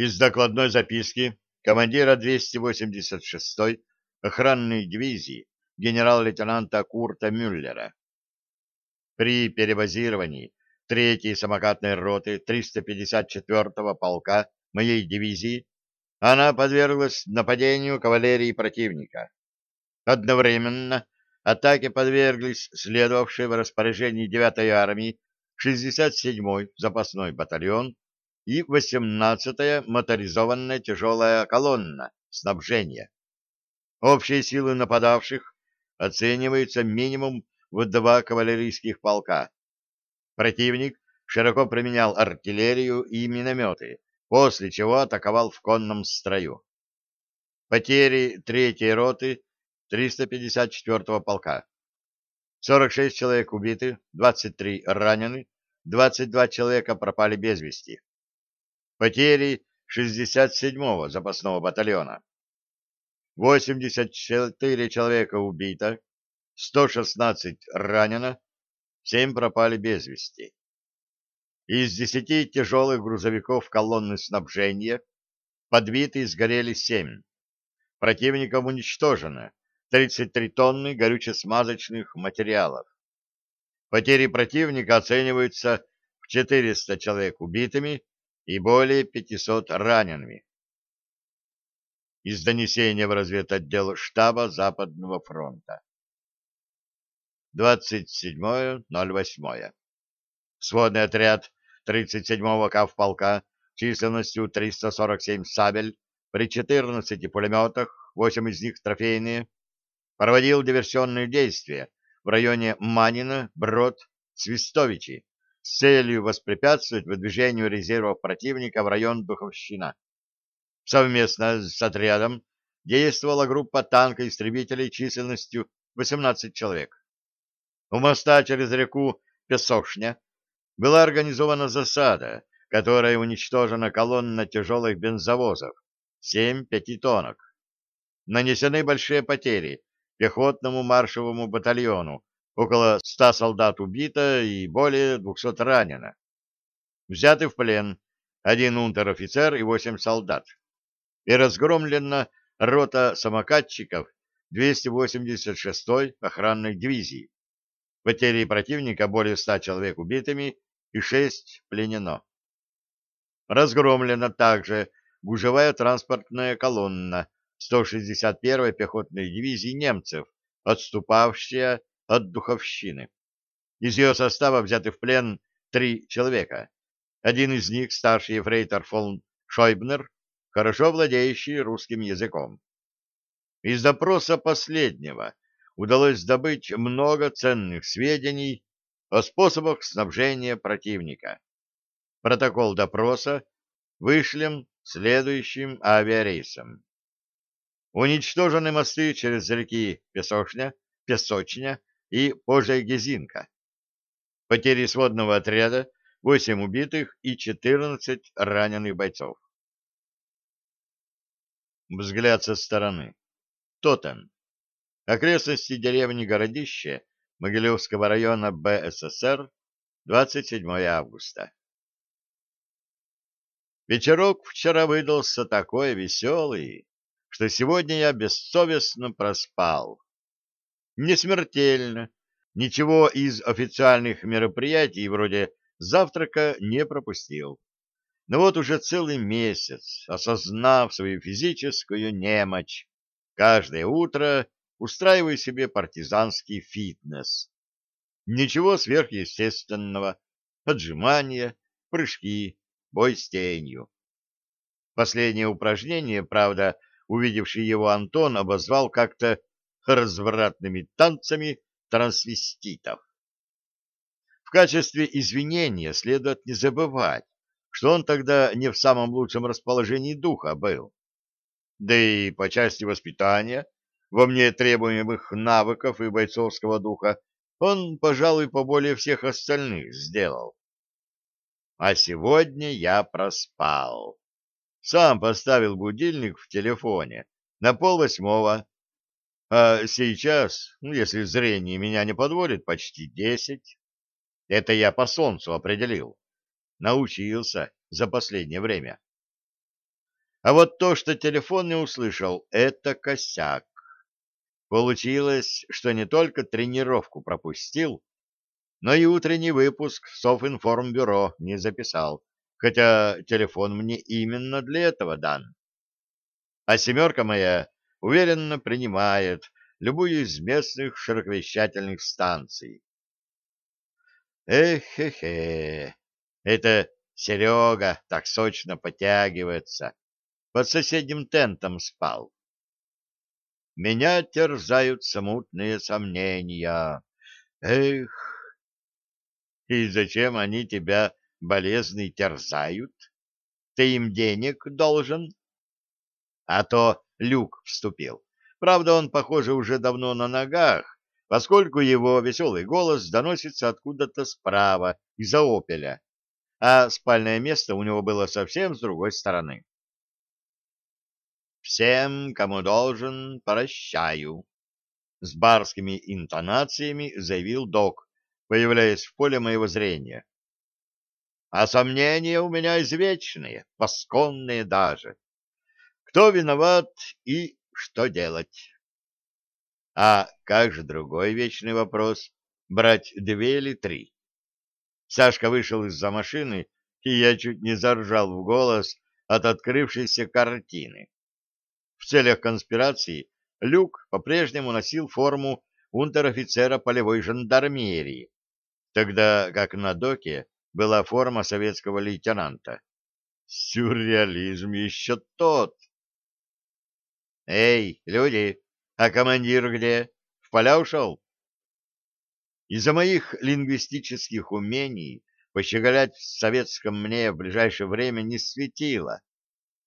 Из докладной записки командира 286-й охранной дивизии генерал-лейтенанта Курта Мюллера. При перебазировании 3-й самокатной роты 354-го полка моей дивизии она подверглась нападению кавалерии противника. Одновременно атаке подверглись следовавшие в распоряжении 9-й армии 67-й запасной батальон и 18-я моторизованная тяжелая колонна снабжения. Общие силы нападавших оцениваются минимум в два кавалерийских полка. Противник широко применял артиллерию и минометы, после чего атаковал в конном строю. Потери третьей роты 354-го полка. 46 человек убиты, 23 ранены, 22 человека пропали без вести. Потери 67-го запасного батальона. 84 человека убито, 116 ранено, 7 пропали без вести. Из 10 тяжелых грузовиков колонны снабжения подбиты и сгорели 7. Противником уничтожено 33 тонны горюче-смазочных материалов. Потери противника оцениваются в 400 человек убитыми и более 500 ранеными. Из донесения в разведотдел штаба Западного фронта. 27.08. Сводный отряд 37-го кавполка численностью 347 сабель при 14 пулеметах, 8 из них трофейные, проводил диверсионные действия в районе Манина, Брод, Свистовичи целью воспрепятствовать выдвижению резервов противника в район Духовщина. Совместно с отрядом действовала группа танкоистребителей численностью 18 человек. У моста через реку Песошня была организована засада, которая уничтожена колонна тяжелых бензовозов, 7 пятитонок. Нанесены большие потери пехотному маршевому батальону, около 100 солдат убито и более 200 ранено. Взяты в плен один унтер-офицер и 8 солдат. И разгромлена рота самокатчиков 286-й охранной дивизии. Потери противника более 100 человек убитыми и 6 пленено. Разгромлена также гужевая транспортная колонна 161-й пехотной дивизии немцев, отступавшая от Духовщины. Из ее состава взяты в плен три человека. Один из них, старший ефрейтор фон Шойбнер, хорошо владеющий русским языком. Из допроса последнего удалось добыть много ценных сведений о способах снабжения противника. Протокол допроса вышлем следующим авиарейсом. Уничтожены мосты через реки Песошня, Песочня и Пожегезинка. Потери сводного отряда 8 убитых и 14 раненых бойцов. Взгляд со стороны. Тотем. Окрестности деревни Городище Могилевского района БССР 27 августа. Вечерок вчера выдался такой веселый, что сегодня я бессовестно проспал. Не смертельно, ничего из официальных мероприятий вроде завтрака не пропустил. Но вот уже целый месяц, осознав свою физическую немощь, каждое утро устраиваю себе партизанский фитнес. Ничего сверхъестественного, отжимания, прыжки, бой с тенью. Последнее упражнение, правда, увидевший его Антон обозвал как-то развратными танцами трансвеститов. В качестве извинения следует не забывать, что он тогда не в самом лучшем расположении духа был. Да и по части воспитания, во мне требуемых навыков и бойцовского духа, он, пожалуй, поболее всех остальных сделал. А сегодня я проспал. Сам поставил будильник в телефоне на полвосьмого, а сейчас, ну, если зрение меня не подводит, почти десять. Это я по солнцу определил. Научился за последнее время. А вот то, что телефон не услышал, это косяк. Получилось, что не только тренировку пропустил, но и утренний выпуск Софинформбюро не записал, хотя телефон мне именно для этого дан. А семерка моя уверенно принимает любую из местных широковещательных станций. Эх-хе-хе, это Серега так сочно потягивается, под соседним тентом спал. Меня терзают смутные сомнения. Эх! И зачем они тебя, болезный, терзают? Ты им денег должен? А то Люк вступил. Правда, он, похоже, уже давно на ногах, поскольку его веселый голос доносится откуда-то справа, из-за опеля, а спальное место у него было совсем с другой стороны. «Всем, кому должен, прощаю», — с барскими интонациями заявил док, появляясь в поле моего зрения. «А сомнения у меня извечные, посконные даже. Кто виноват и что делать?» А как же другой вечный вопрос? Брать две или три? Сашка вышел из-за машины, и я чуть не заржал в голос от открывшейся картины. В целях конспирации Люк по-прежнему носил форму унтер-офицера полевой жандармерии, тогда как на доке была форма советского лейтенанта. Сюрреализм еще тот. «Эй, люди, а командир где? В поля ушел?» Из-за моих лингвистических умений пощеголять в советском мне в ближайшее время не светило.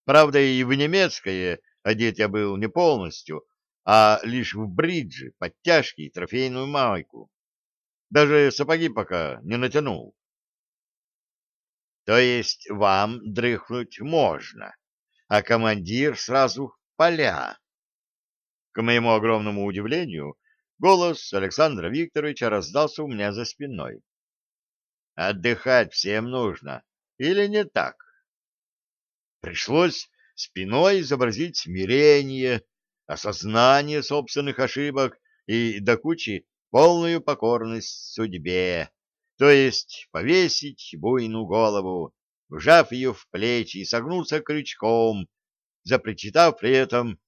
Правда, и в немецкое Одет я был не полностью, а лишь в бриджи, подтяжки и трофейную майку. Даже сапоги пока не натянул. То есть вам дрыхнуть можно, а командир сразу поля. К моему огромному удивлению, голос Александра Викторовича раздался у меня за спиной. Отдыхать всем нужно, или не так? Пришлось спиной изобразить смирение, осознание собственных ошибок и до кучи полную покорность судьбе, то есть повесить буйную голову, вжав ее в плечи и согнуться крючком, запричитав при этом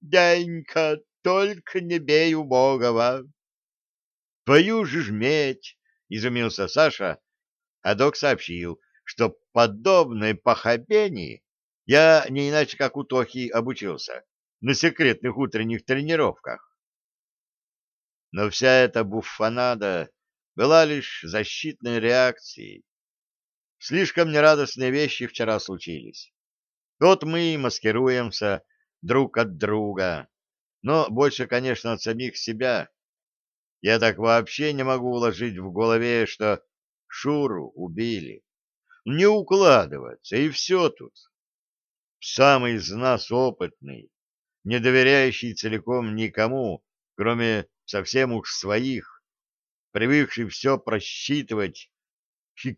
«Денька, только не бей убогого!» «Твою же жметь!» — изумился Саша, а док сообщил, что подобное похабение я не иначе как у Тохи обучился на секретных утренних тренировках. Но вся эта буфанада была лишь защитной реакцией. Слишком нерадостные вещи вчера случились. Вот мы и маскируемся друг от друга, но больше, конечно, от самих себя. Я так вообще не могу уложить в голове, что Шуру убили. Не укладываться, и все тут самый из нас опытный, не доверяющий целиком никому, кроме совсем уж своих, привыкший все просчитывать,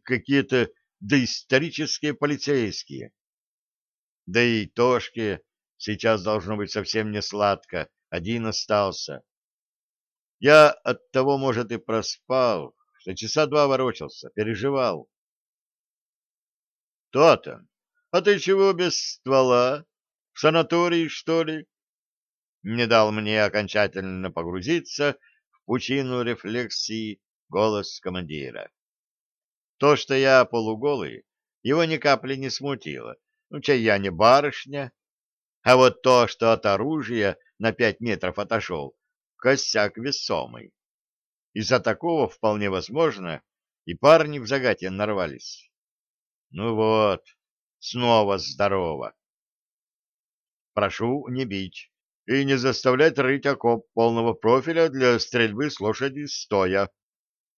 какие-то доисторические полицейские. Да и Тошке сейчас должно быть совсем не сладко, один остался. Я от того, может, и проспал, что часа два ворочался, переживал. То-то. А ты чего без ствола? В санатории, что ли? Не дал мне окончательно погрузиться в пучину рефлексии голос командира. То, что я полуголый, его ни капли не смутило. Ну, чай я не барышня. А вот то, что от оружия на пять метров отошел, косяк весомый. Из-за такого, вполне возможно, и парни в загате нарвались. Ну вот, снова здорово. Прошу не бить и не заставлять рыть окоп полного профиля для стрельбы с лошади стоя.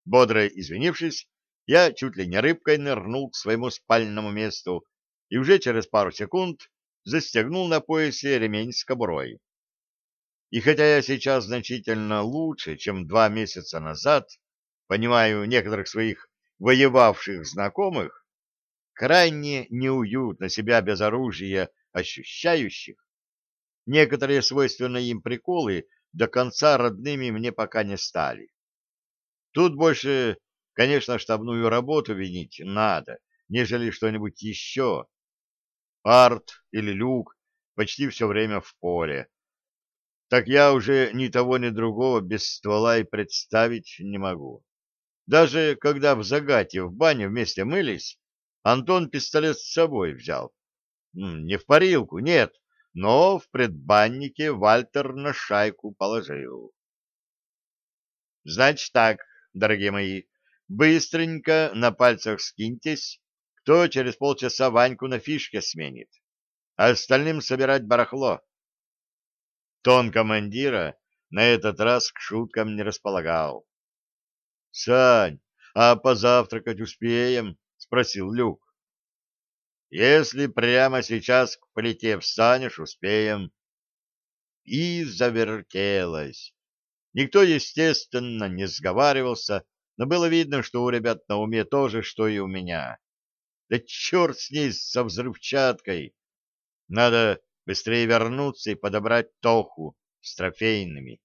Бодро извинившись, я чуть ли не рыбкой нырнул к своему спальному месту и уже через пару секунд застегнул на поясе ремень с кобурой. И хотя я сейчас значительно лучше, чем два месяца назад, понимаю некоторых своих воевавших знакомых, крайне неуютно себя без оружия ощущающих. Некоторые свойственные им приколы до конца родными мне пока не стали. Тут больше, конечно, штабную работу винить надо, нежели что-нибудь еще. Арт или люк почти все время в поле. Так я уже ни того, ни другого без ствола и представить не могу. Даже когда в Загате в бане вместе мылись, Антон пистолет с собой взял. Не в парилку, нет, но в предбаннике Вальтер на шайку положил. Значит так, дорогие мои, быстренько на пальцах скиньтесь, кто через полчаса Ваньку на фишке сменит, а остальным собирать барахло. Тон командира на этот раз к шуткам не располагал. — Сань, а позавтракать успеем? — спросил Люк. — Если прямо сейчас к плите встанешь, успеем. И завертелось. Никто, естественно, не сговаривался, но было видно, что у ребят на уме то же, что и у меня. Да черт с ней, со взрывчаткой! Надо быстрее вернуться и подобрать Тоху с трофейными.